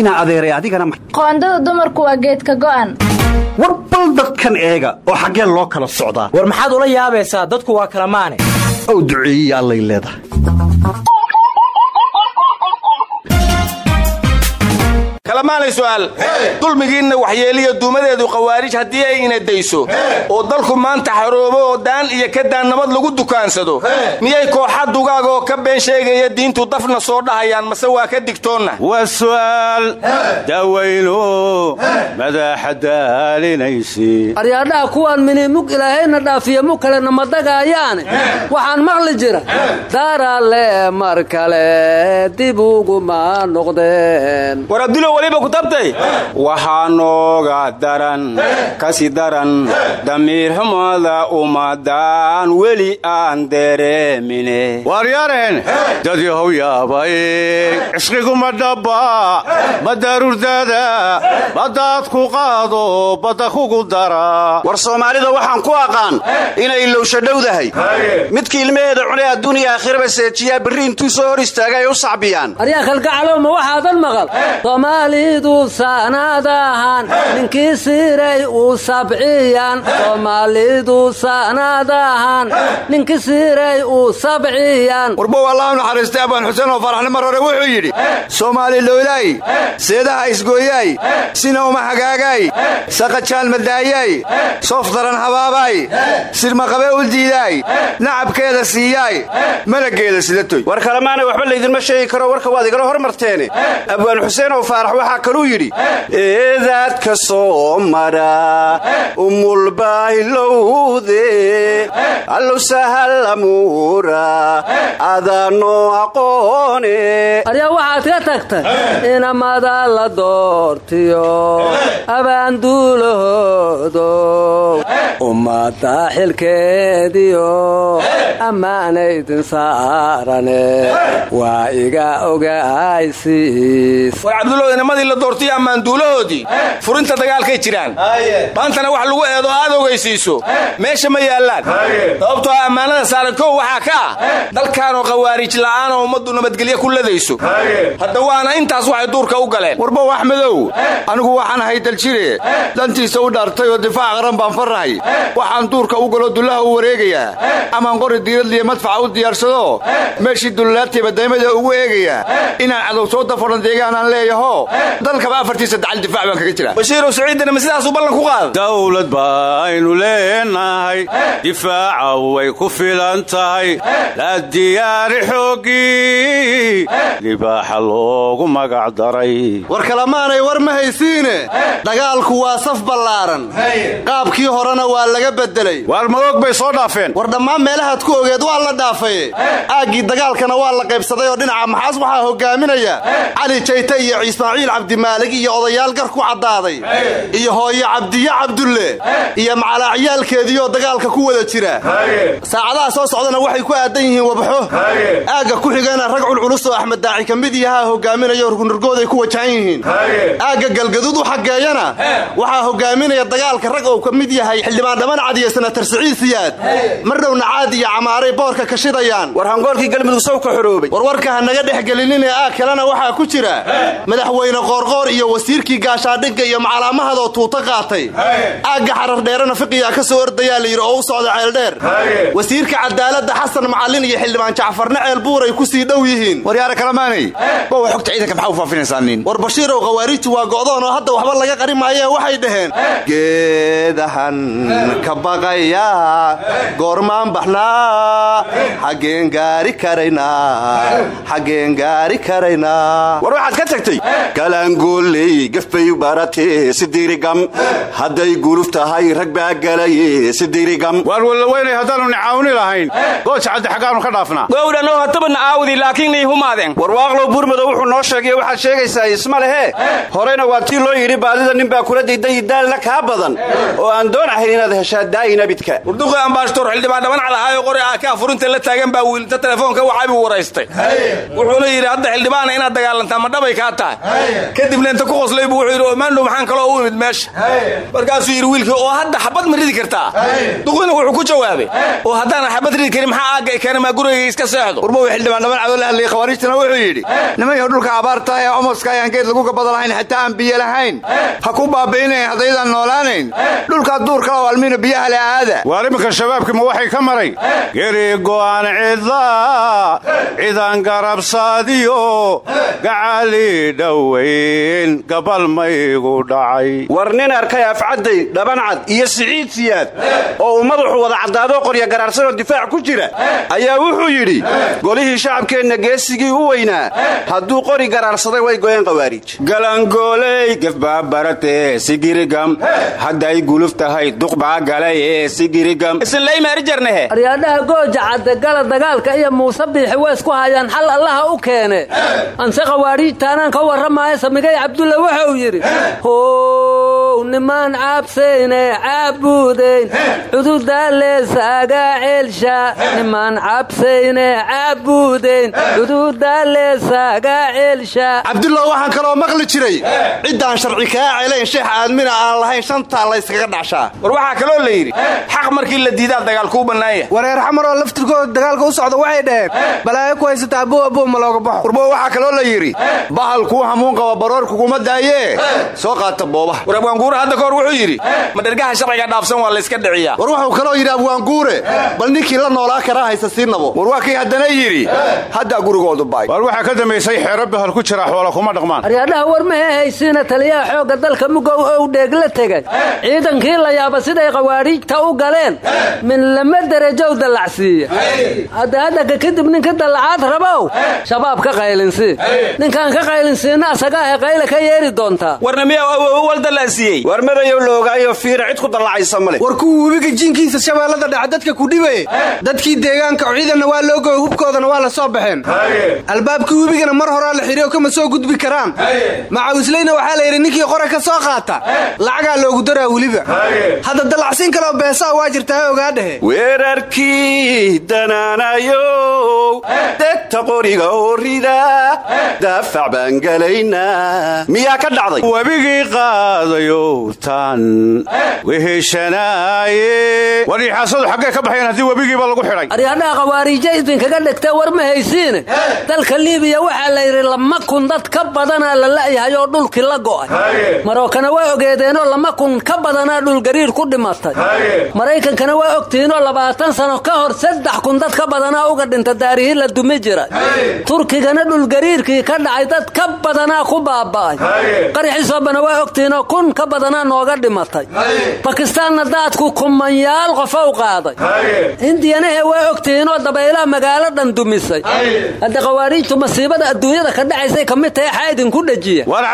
inaa adeeray adigana qoondada dumarku waa geedka go'an. War bal dadkan eega oo xaggeen loo kala socdaa. War maxaad ula yaabaysaa? Dadku waa kala maane. Ow duceeyiya allay leedahay kalamaanay su'aal. Dulmigiinna waxyeeliya duumadeedu khawaarij haddii ay ina dayso. Oo dalku maanta xaroobo oo daan iyo ka daan nabad lagu dukaansado. Miyay kooxa dugaag oo ka been sheegaya diintu dafna soo dhahayaan mase waa ka digtoonna? Waa su'aal daawayno madaaxa daalinaysi aryaadhaha kuwaan minimug ilaahayna dhaafiya mug kalena ma dagaayaane? Waxaan maqli jira. Daaralle mar kale dib uguma noqdeen weliba ku tabtay waxaa nooga daran kasi daran damiir xumada ummadaan weli aan dareemine. Waaryaarehen dad yahow yaabay cishqiguma dhabba badaarurdada baddaad ku qaado badda kugu dara. War soomaalida waxaan ku aqaan inay ilowsha dhowdahay. Midkii ilmaheeda cunay adduuniya aakhiraba seejiyaa birri intuu soo hor istaaga ay u sacbiyaan. Aryaa kalgacalow ma waxaadan maqal soomaalidu saanaadahan ninkii siiray uu sabciyan soomaalidu saanaadahan ninkii siiray uu sabciyan warbow allah u naxariistay abaan xuseen oo faraxni mar hore wuxuu yidhi soomaali lowlaay seedaha isgooyaay sina uma hagaagaay saqajaan madaayaay soof daran habaabaay sirmaqabe u diidaay nacabkeeda siiyaay malageeda sidatoy war kalemaana waxba laydinma sheegi karo warka waad igala hormarteene. Abwaan xuseen oo faarax waxaa kaluu yidhi eedaadka soo mara umulbaylowde allow sahallamuura adaanoo aqoone. Aryaa waxaad ka tagtay inamada la doortiyo abaanduulahoodo ummadda xilkeediyo ammaanaydin saarane waa iga ogaysiis war cabdulow inamadii la doortiyo ammaanduulahoodii furinta dagaalkay jiraan. Maantana wax lagu eedo aad ogaysiiso meesha ma yaallaan. Sababtoo ah ammaanada saaran kow waxaa ka ah. Dalkaanoo khawaariij la'aan oo ummaddu nabadgelye ku ladayso. Hadda waana intaas waxay duurka u galeen. Warbow axmedow anigu waxaan ahay daljire. Dantiisa u dhaartay oo difaac qaran baan farrahay. Waxaan duurka u galo dullaha u wareegayaa. Amaan qori diiradliya madfaca u diyaarsado. Meeshii dullalaadtayba daymada ugu eegayaa inaan cadow soo dafaran deegaanaan leeyaho dalkaba afartiisa dacal difaac baan kaga jiraa? Bashiirow siciiddana ma sidaasuu ballan ku qaada dawlad baynu leenahay difaaca way ku filan tahay. La diyaari xooggii libaaxa loogu magac daray. War kalamaanay war ma haysiine? Dagaalku waa saf ballaaran. Qaabkii horena waa laga beddelay. Waar madoog bay soo dhaafeen. War dhammaan meelahaad ku ogeed waa la dhaafaye aaggii dagaalkana waa la qaybsaday oo dhinaca maxaas waxaa hogaaminaya cali jayte iyo ismaaciil cabdimaalig iyo odayaal gar ku caddaaday iyo hooyo cabdiye cabdulle. Iyo macalaacyaalkeediioo dagaalka ku wada jira. Saacadaha soo socdana waxay ku aadan yihiin wabxo aagga ku xigana rag culculus oo axmed daaci ka mid yahaa hogaaminayo rugnurgooday ku wajahan yihiin. Aagga galgaduud u xaggeeyana waxaa hogaaminaya dagaalka rag oo ka mid yahay xildhibaan dhammancad iyo senatar siciid siyaad. Mardhowna caad iyo camaaray boorka ka shidayaan. War hangoolkii galmudug sow ka xoroobay. Warwarka ha naga dhex gelinine aag kalena waxaa ku jira madaxweyne qoorqoor iyo wasiirkii gaashaadhigga iyo macalaamahadoo tuuto qaatay. Aagga xarar dheerana fiqiyaa ka soo ordayaa layidhi oo u socda ceeldheer wasiirka cadaaladda xasan macallin iyo xildhibaan jacfarne ceel buuray ku sii dhow yihiin. Waryaara kalamaanay bow xogta ciidanka maxaa u faafinaysaa nin? War bashiirow khawaariijtu waa go'doon oo hadda waxba laga qari maayee waxay dhaheen geedahan ka baqaya goormaan baxnaa xaggeen gaari karaynaa xaggeen gaari karaynaa war waxaad ka tagtay galaangooley gafbay baratee sidirigam. Hadday guluf tahay rag baa galaye sidirigam. Waar wallaweynay haddaannu nicaawni lahayn. Gooja caddi xaggaannu ka dhaafnaa. Gowdhanoo hataba nacaawdi laakiin nii humaadeen. Warwaaqlow buurmadow wuxuu noo sheegay waxaad sheegaysaa isma lehe. Horeyna waa tii loo yidhi baadida nin baa kula diiday daalna kaa badan. Oo aan doon ahayn inaad heshaa daayinabidka warduqi ambaashtor xildhibaan dhabancad ahaayo qori aa kaa furinta la taagan baa wiilinta telefoonka wacaybu waraystay. Wuxuuna yidhi hadda xildhibaana inaad dagaalantaa ma dhabay kaa tahay kadibna inta ku qoslay buu wuxuu yidhi omaandhow maxaan kaloo u imid meesha. Markaasuu yidhi wiilkii oo hadda xabad ma ridi kartaa? Duqina wuxuu ku jawaabay oo haddaan xabad ridi karin maxaa aagga keena? Maa gurigayga iska seexdo. Warbow xildhibaan dhabancadoo la hadlayay khawaarijtana wuxuu yidhi nimanyahu dhulka abaarta ee omoska ayaan geed lagu gabada lahayn xataa aan biyo lahayn. Ha ku baabi'inayn haddaydaan noolaanayn. Dhulkaa duurkala oo almiino biyaha le aada. Waar iminka shabaabkii ma waxay ka maray? Geri go'an cidla cidan garabsaadiyo gacali dhowayn gabal maygu dhacay. War nin arkay afcadday dhabancad iyo siciid siyaad oo uu madaxu wada caddaadoo qorya garaarsanoo difaac ku jira ayaa wuxuu yidhi golihii shacabkeenna geesigii u weynaa hadduu qori garaarsaday way goyeen khawaariij galangooley gefbaabarate sigirigam hadday guluf tahay duqbaa galaye sigirigam isinlaymaarijarnehe aryaadhaha gooja caddegala dagaalka iyo muuse biixi way isku hayaan xal allaha u keene. Anse khawaariijtaanaan ka warramaya maaha samigay cabdulla wuxuu yidhi how nimaan cabsayne caabudayn cududaa leesaaga ceelsha nimaan cabsayne caabudayn cududaa leesaaga ceelsha. Cabdullah waxaan kaloo maqli jiray ciddaan sharci kaa celayn sheex aadmina aan lahayn shantaa layskaga dhacshaa war waxaa kaloo la yidhi xaq markii la diidaa dagaal kuu bannaan yahay wareer xamar oo laftirkooda dagaalka u socda waxay dhaheen balaayo ku haysata abuu abuu ma looga baxo. Warbo waxaa kaloo la yidhi bahal kuu qaba baroor kuguma daayee soo qaata boobaha. War abwaanguure hadda kahor wuxuu yidhi ma dhergaha sharciga dhaafsan waa layska dhiciyaa. War wuxuu kaloo yidhi abwaanguure bal ninkii la noolaa karaa haysa sii nabo. War waa kii haddana yidhi haddaa gurigoodu baay. War waxaa ka dambaysay xeero bahal ku jira xoola kuma dhaqmaan. Aryaadhaha war mahe haysiina taliyaha xoogga dalka mugow ow dheeg la tegay. Ciidankii la yaaba siday khawaariijta u galeen. Min lama derajow dallacsiiya hadda haddaka kadib ninka dallacaad rabow. Shabaab ka qaylinsii ninkaan ka qaylinsiinna asagaahe qayle ka yeeri doontaa warna miyaa awoowo wal dallacsiiyey war madayow la ogaayo fiira cid ku dallacaysa male war kuwa webiga jiinkiisa shabeellada dhaca dadka ku dhibaye dadkii deegaanka ciidanna waa loogoy hubkoodana waa la soo baxeen. Albaabkii webigana mar horaa la xidhiyo kama soo gudbi karaan. Macawisleyna waxaa la yidhi ninkii qora ka soo qaata. Lacagaa loogu daraa weliba. Hadda dallacsiin kaloo beesaa waa jirtaa ogaadhehe weerarkii danaanayow degta qoriga horrida daafac baan miyaa ka dhacday. Webigii qaadayow tan. Weheshanaaye war iixaasadu xaggee ka baxayeen haddii webigiiba lagu xidhay. Aryaadhaha khawaariija idinkaga dhegtee war ma haysiine. Dalka liibiya waxaa la yidhi lama kun dad ka badanaa la la'yahay oo dhulkii la go'ay. Marookana waa ogeedeenoo lama kun ka badanaa dhulgariir ku dhimatay. Maraykankana waa ogtihiinoo labaatan sano ka hor saddex kun dad ka badanaa uga dhinta daarihii la dumi jiray. Turkigana dhulgariirkii ka dhacay dad ka badanaa ku baaba'ay. Qaraxiisoobana waa ogtihiinoo kun ka badanaa nooga dhimatay. Bakistaanna daadku kumanyaal qofow qaaday. Hindiyanahe waa ogtihiinoo dabaylaha magaalo dhan dumisay. Hadda khawaariijtu masiibada adduunyada ka dhacaysay ka mid tahay xaa idinku dhejiya waar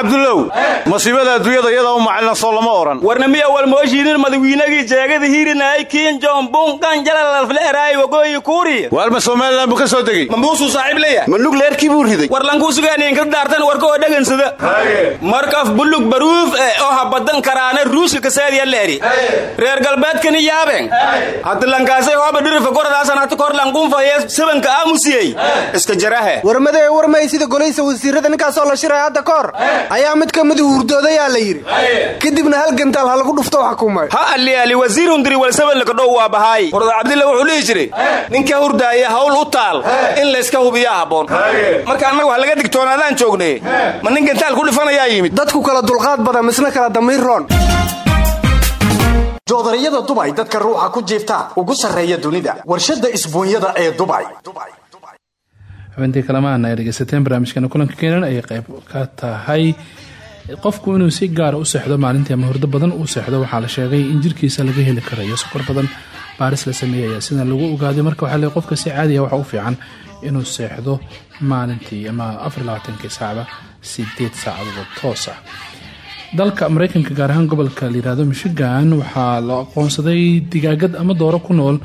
masiibada adduunyada iyadaa u macalina soo lama odhan warna miya walmooshiinin madawiinagii jeegada hiirinaay kiin jombun qanjalalafleeraay wagooyi kuuriya waar ma somalilan buu ka soo degey ma muusuu saaxiib leeyahay? Ma nugleerkii buu riday? War lankuu sugaaniinka daartan warka oo dhagansada markaf buluug baruuf e oo habadan karaana ruuska kasaadiya leeri. Reer galbeedkani yaabeen. Hadda lankaasay hooba dhirifa koradaasan hata kor lanqunfaye sabanka aamusiyey. Iska jarahe. Warmadee warmay sida golaysa wasiirada ninkaasoo la shiray hadda ka hor. Ayaa mid ka midi hurdoodayaa la yidhi. Kadibna hal gantaal ha lagu dhufto xukumay ha aliali wasiirundiri walsabalakadhow waa bahaay warda cabdilla wuxuu dhihi jiray ninka hurdaaya hawl u taal in layska hubiyaa habboon. Marka annagu ha laga digtoonaadaan joogne ma nin gantaal ku dhifanayaa yimid? Dadku kala dulqaad badan misna kala damiir roon. Joodariyada dubay dadka ruuxa ku jiifta ugu sarreeya dunida. Warshadda isbuunyada ee dubay xubintii kalemaana ay dhegeysateen barnaamijkeena kulanka keenan ayay qayb ka tahay. Qofku inuu si gaara u seexdo maalintii ama hurdo badan uu seexdo waxaa la sheegay in jirkiisa laga heli karayo. Sokor badan baaris la sameeyay ayaa sidan lagu ogaaday marka waxaa le qofka si caadiya waxa u fiican inuu seexdo maalintii ama afarlabaatankii saacba sideed saacadood toos ah dalka mareykanka gaar ahaan gobolka layihahdo michigan waxaa la aqoonsaday digaagad ama dooro ku nool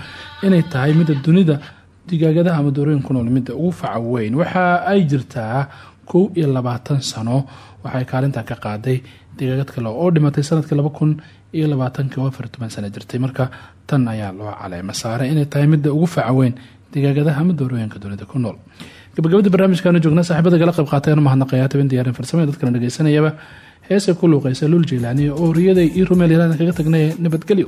inay tahay midda dunida. Digaagadaha ama doorooyin ku nool midda ugu faca weyn. Waxa ay jirtaa kow iyo labaatan sano. Waxay kaalintaa ka qaaday digaagad kale oo dhimatay sannadkii laba kun iyo labaatankii oo jirtay. Marka tan ayaa loo caleema saaray inay tahay midda ugu faca weyn digaagadaha ama doorooyinka dunida ku nool gabagabada barnaamijkaanu joogna saaxiibada gala qayb qaatay mahadnaqayaa taban diyaarin farsamada dadkana dhegeysanayaba heesa ku luuqaysa luul jeylaani oo riyaday io rumeel yaradan kaga tagnay nabadgelyo